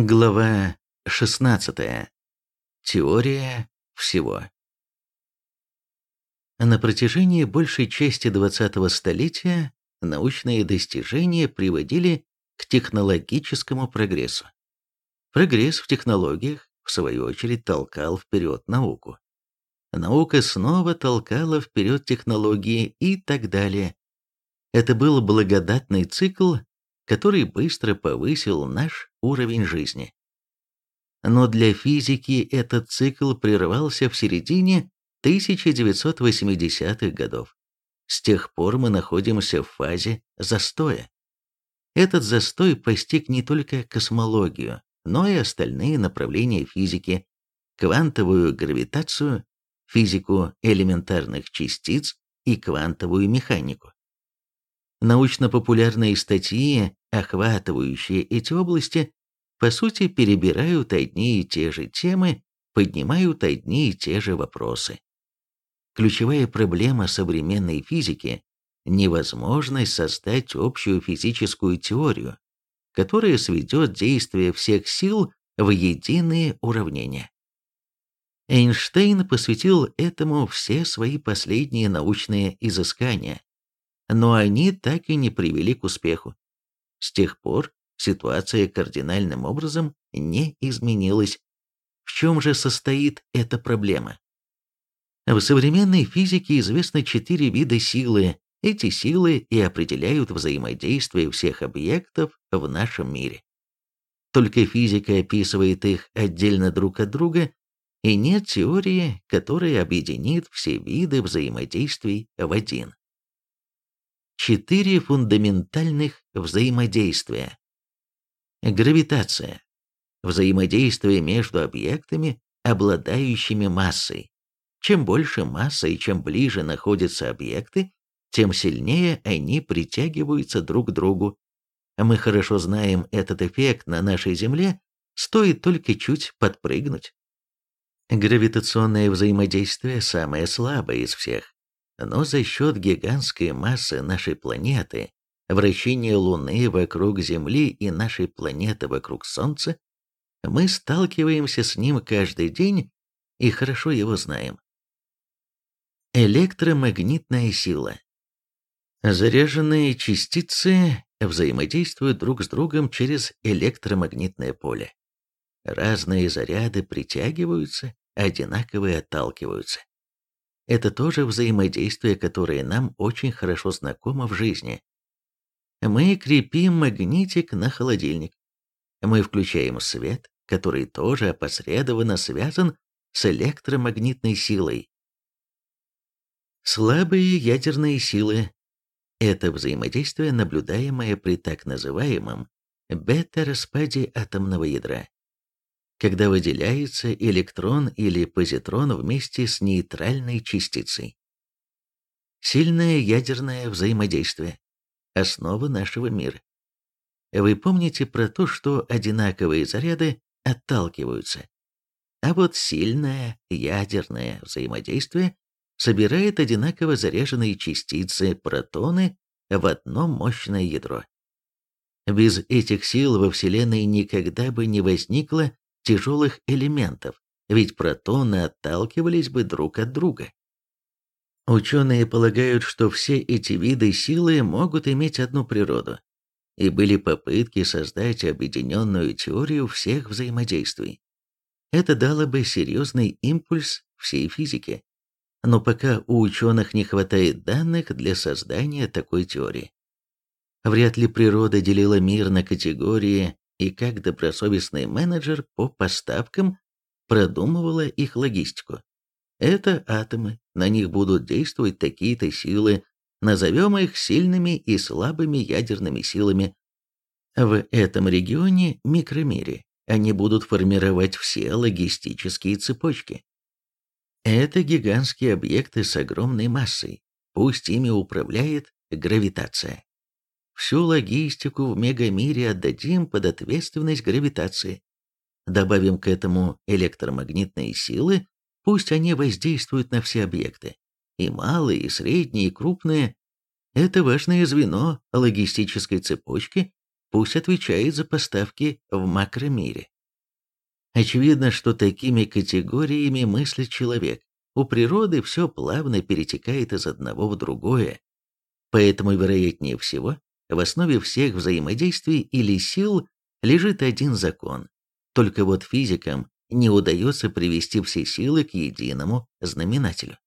Глава 16. Теория всего. На протяжении большей части 20-го столетия научные достижения приводили к технологическому прогрессу. Прогресс в технологиях, в свою очередь, толкал вперед науку. Наука снова толкала вперед технологии и так далее. Это был благодатный цикл, который быстро повысил наш уровень жизни. Но для физики этот цикл прервался в середине 1980-х годов. С тех пор мы находимся в фазе застоя. Этот застой постиг не только космологию, но и остальные направления физики, квантовую гравитацию, физику элементарных частиц и квантовую механику. Научно-популярные статьи, охватывающие эти области, по сути перебирают одни и те же темы, поднимают одни и те же вопросы. Ключевая проблема современной физики – невозможность создать общую физическую теорию, которая сведет действие всех сил в единые уравнения. Эйнштейн посвятил этому все свои последние научные изыскания, но они так и не привели к успеху. С тех пор ситуация кардинальным образом не изменилась. В чем же состоит эта проблема? В современной физике известно четыре вида силы. Эти силы и определяют взаимодействие всех объектов в нашем мире. Только физика описывает их отдельно друг от друга, и нет теории, которая объединит все виды взаимодействий в один четыре фундаментальных взаимодействия. Гравитация. Взаимодействие между объектами, обладающими массой. Чем больше масса и чем ближе находятся объекты, тем сильнее они притягиваются друг к другу. Мы хорошо знаем этот эффект на нашей Земле, стоит только чуть подпрыгнуть. Гравитационное взаимодействие самое слабое из всех. Но за счет гигантской массы нашей планеты, вращения Луны вокруг Земли и нашей планеты вокруг Солнца, мы сталкиваемся с ним каждый день и хорошо его знаем. Электромагнитная сила. Заряженные частицы взаимодействуют друг с другом через электромагнитное поле. Разные заряды притягиваются, одинаковые отталкиваются. Это тоже взаимодействие, которое нам очень хорошо знакомо в жизни. Мы крепим магнитик на холодильник. Мы включаем свет, который тоже опосредованно связан с электромагнитной силой. Слабые ядерные силы – это взаимодействие, наблюдаемое при так называемом бета-распаде атомного ядра когда выделяется электрон или позитрон вместе с нейтральной частицей. Сильное ядерное взаимодействие – основа нашего мира. Вы помните про то, что одинаковые заряды отталкиваются, а вот сильное ядерное взаимодействие собирает одинаково заряженные частицы, протоны, в одно мощное ядро. Без этих сил во Вселенной никогда бы не возникло тяжелых элементов, ведь протоны отталкивались бы друг от друга. Ученые полагают, что все эти виды силы могут иметь одну природу, и были попытки создать объединенную теорию всех взаимодействий. Это дало бы серьезный импульс всей физике. Но пока у ученых не хватает данных для создания такой теории. Вряд ли природа делила мир на категории и как добросовестный менеджер по поставкам продумывала их логистику. Это атомы, на них будут действовать такие-то силы, назовем их сильными и слабыми ядерными силами. В этом регионе, микромире, они будут формировать все логистические цепочки. Это гигантские объекты с огромной массой, пусть ими управляет гравитация. Всю логистику в мегамире отдадим под ответственность гравитации. Добавим к этому электромагнитные силы, пусть они воздействуют на все объекты. И малые, и средние, и крупные. Это важное звено логистической цепочки, пусть отвечает за поставки в макромире. Очевидно, что такими категориями мыслит человек. У природы все плавно перетекает из одного в другое. Поэтому, вероятнее всего, в основе всех взаимодействий или сил лежит один закон. Только вот физикам не удается привести все силы к единому знаменателю.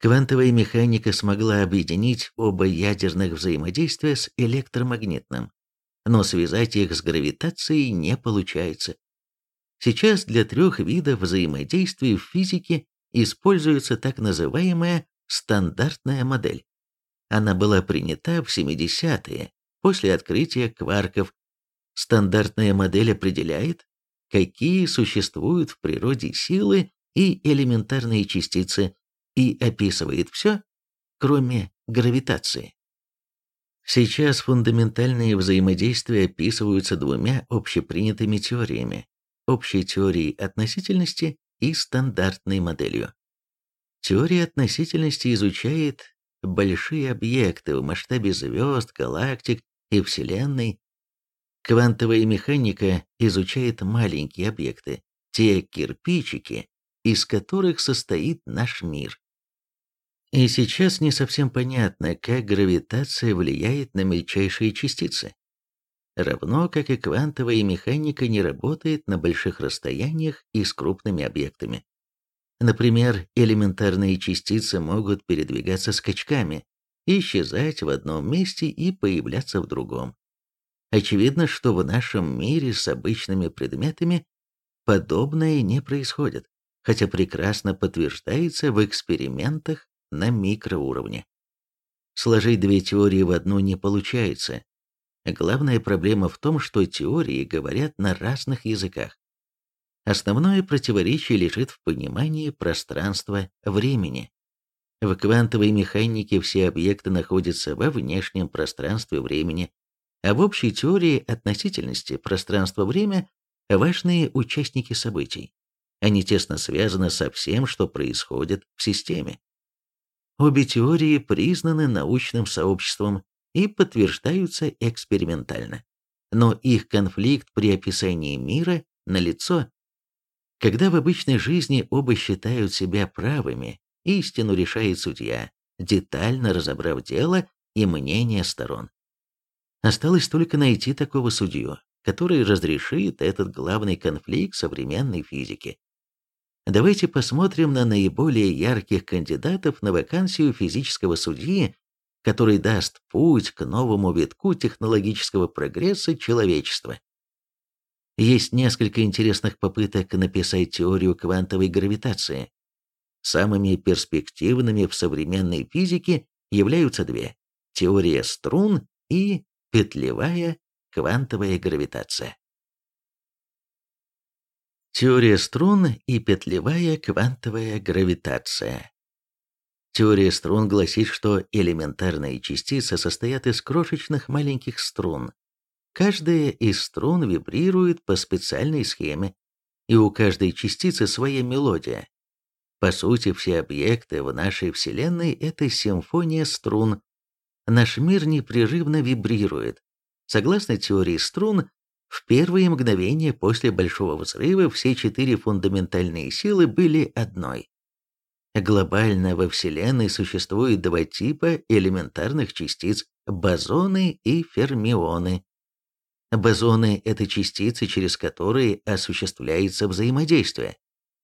Квантовая механика смогла объединить оба ядерных взаимодействия с электромагнитным, но связать их с гравитацией не получается. Сейчас для трех видов взаимодействий в физике используется так называемая стандартная модель. Она была принята в 70-е, после открытия кварков. Стандартная модель определяет, какие существуют в природе силы и элементарные частицы, и описывает все, кроме гравитации. Сейчас фундаментальные взаимодействия описываются двумя общепринятыми теориями – общей теорией относительности и стандартной моделью. Теория относительности изучает большие объекты в масштабе звезд, галактик и Вселенной. Квантовая механика изучает маленькие объекты, те кирпичики, из которых состоит наш мир. И сейчас не совсем понятно, как гравитация влияет на мельчайшие частицы. Равно как и квантовая механика не работает на больших расстояниях и с крупными объектами. Например, элементарные частицы могут передвигаться скачками, исчезать в одном месте и появляться в другом. Очевидно, что в нашем мире с обычными предметами подобное не происходит, хотя прекрасно подтверждается в экспериментах на микроуровне. Сложить две теории в одну не получается. Главная проблема в том, что теории говорят на разных языках. Основное противоречие лежит в понимании пространства-времени. В квантовой механике все объекты находятся во внешнем пространстве времени, а в общей теории относительности пространство-время – важные участники событий. Они тесно связаны со всем, что происходит в системе. Обе теории признаны научным сообществом и подтверждаются экспериментально. Но их конфликт при описании мира налицо. Когда в обычной жизни оба считают себя правыми, истину решает судья, детально разобрав дело и мнение сторон. Осталось только найти такого судью, который разрешит этот главный конфликт современной физики. Давайте посмотрим на наиболее ярких кандидатов на вакансию физического судьи, который даст путь к новому витку технологического прогресса человечества. Есть несколько интересных попыток написать теорию квантовой гравитации. Самыми перспективными в современной физике являются две – теория струн и петлевая квантовая гравитация. Теория струн и петлевая квантовая гравитация. Теория струн гласит, что элементарные частицы состоят из крошечных маленьких струн. Каждая из струн вибрирует по специальной схеме, и у каждой частицы своя мелодия. По сути, все объекты в нашей Вселенной – это симфония струн. Наш мир непрерывно вибрирует. Согласно теории струн, в первые мгновения после Большого Взрыва все четыре фундаментальные силы были одной. Глобально во Вселенной существует два типа элементарных частиц – бозоны и фермионы. Бозоны – это частицы, через которые осуществляется взаимодействие,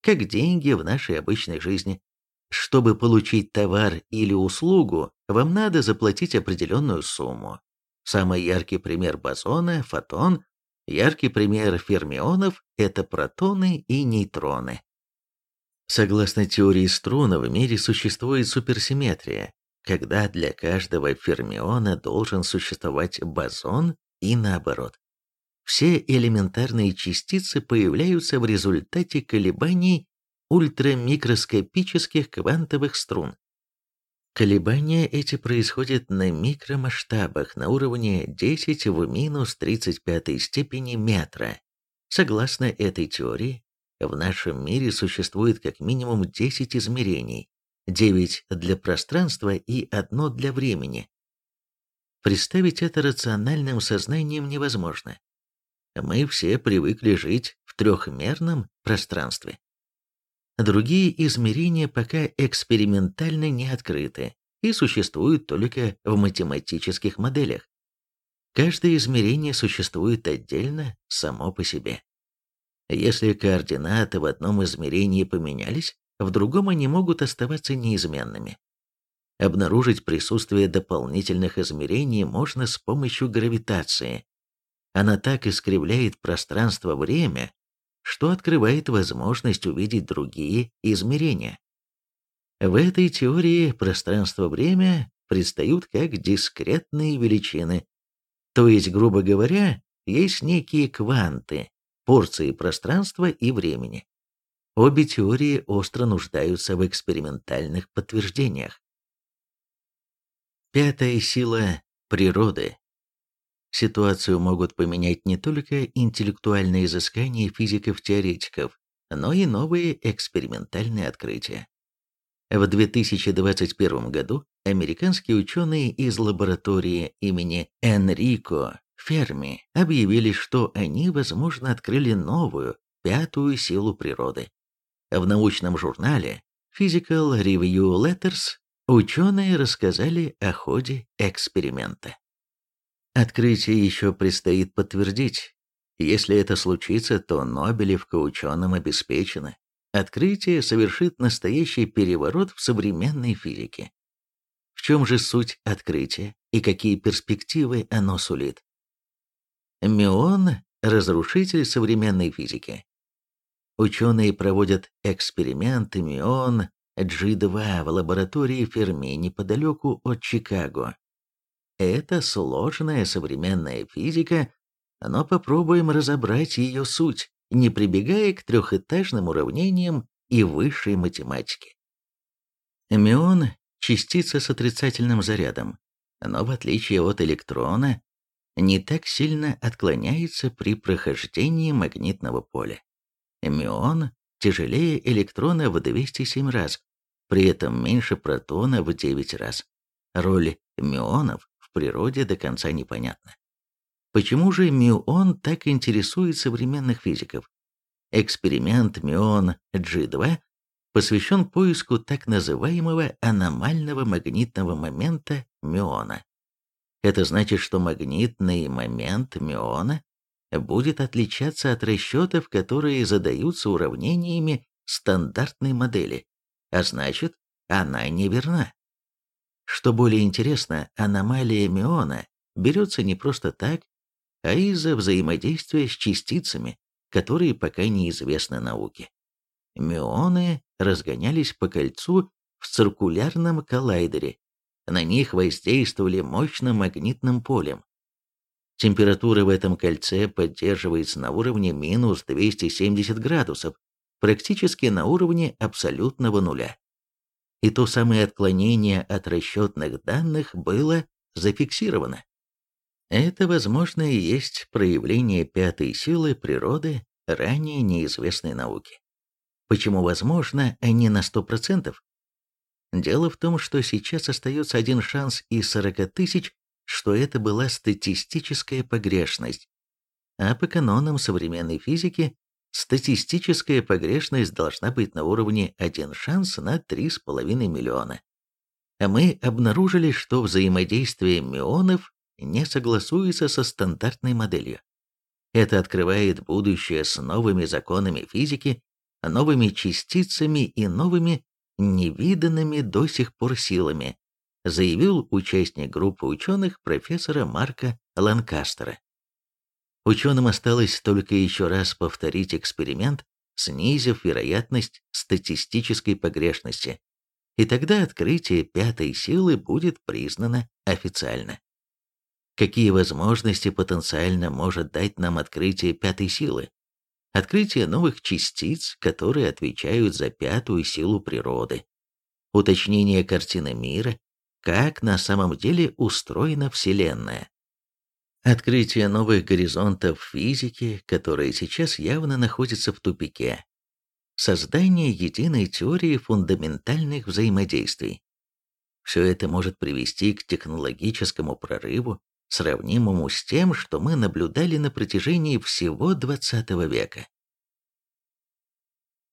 как деньги в нашей обычной жизни. Чтобы получить товар или услугу, вам надо заплатить определенную сумму. Самый яркий пример бозона – фотон, Яркий пример фермионов – это протоны и нейтроны. Согласно теории струн, в мире существует суперсимметрия, когда для каждого фермиона должен существовать бозон и наоборот. Все элементарные частицы появляются в результате колебаний ультрамикроскопических квантовых струн. Колебания эти происходят на микромасштабах на уровне 10 в минус 35 степени метра. Согласно этой теории, в нашем мире существует как минимум 10 измерений, 9 для пространства и одно для времени. Представить это рациональным сознанием невозможно. Мы все привыкли жить в трехмерном пространстве. Другие измерения пока экспериментально не открыты и существуют только в математических моделях. Каждое измерение существует отдельно, само по себе. Если координаты в одном измерении поменялись, в другом они могут оставаться неизменными. Обнаружить присутствие дополнительных измерений можно с помощью гравитации. Она так искривляет пространство-время, что открывает возможность увидеть другие измерения. В этой теории пространство-время предстают как дискретные величины, то есть, грубо говоря, есть некие кванты, порции пространства и времени. Обе теории остро нуждаются в экспериментальных подтверждениях. Пятая сила природы. Ситуацию могут поменять не только интеллектуальные изыскания физиков-теоретиков, но и новые экспериментальные открытия. В 2021 году американские ученые из лаборатории имени Энрико Ферми объявили, что они, возможно, открыли новую, пятую силу природы. В научном журнале Physical Review Letters Ученые рассказали о ходе эксперимента. Открытие еще предстоит подтвердить. Если это случится, то Нобелевка ученым обеспечена. Открытие совершит настоящий переворот в современной физике. В чем же суть открытия и какие перспективы оно сулит? Мион – разрушитель современной физики. Ученые проводят эксперименты мион G2 в лаборатории Ферми неподалеку от Чикаго. Это сложная современная физика, но попробуем разобрать ее суть, не прибегая к трехэтажным уравнениям и высшей математике. Мион – частица с отрицательным зарядом, но в отличие от электрона, не так сильно отклоняется при прохождении магнитного поля. Мион тяжелее электрона в 207 раз, при этом меньше протона в 9 раз. Роль мюонов в природе до конца непонятна. Почему же мюон так интересует современных физиков? Эксперимент мюон G2 посвящен поиску так называемого аномального магнитного момента мюона. Это значит, что магнитный момент мюона будет отличаться от расчетов, которые задаются уравнениями стандартной модели а значит, она неверна. Что более интересно, аномалия миона берется не просто так, а из-за взаимодействия с частицами, которые пока неизвестны науке. Мионы разгонялись по кольцу в циркулярном коллайдере. На них воздействовали мощным магнитным полем. Температура в этом кольце поддерживается на уровне минус 270 градусов, практически на уровне абсолютного нуля. И то самое отклонение от расчетных данных было зафиксировано. Это, возможно, и есть проявление пятой силы природы, ранее неизвестной науки. Почему возможно, а не на 100%? Дело в том, что сейчас остается один шанс из 40 тысяч, что это была статистическая погрешность. А по канонам современной физики Статистическая погрешность должна быть на уровне 1 шанс на 3,5 миллиона. А мы обнаружили, что взаимодействие мионов не согласуется со стандартной моделью. Это открывает будущее с новыми законами физики, новыми частицами и новыми невиданными до сих пор силами, заявил участник группы ученых профессора Марка Ланкастера. Ученым осталось только еще раз повторить эксперимент, снизив вероятность статистической погрешности. И тогда открытие пятой силы будет признано официально. Какие возможности потенциально может дать нам открытие пятой силы? Открытие новых частиц, которые отвечают за пятую силу природы. Уточнение картины мира, как на самом деле устроена Вселенная. Открытие новых горизонтов физики, которые сейчас явно находятся в тупике. Создание единой теории фундаментальных взаимодействий. Все это может привести к технологическому прорыву, сравнимому с тем, что мы наблюдали на протяжении всего XX века.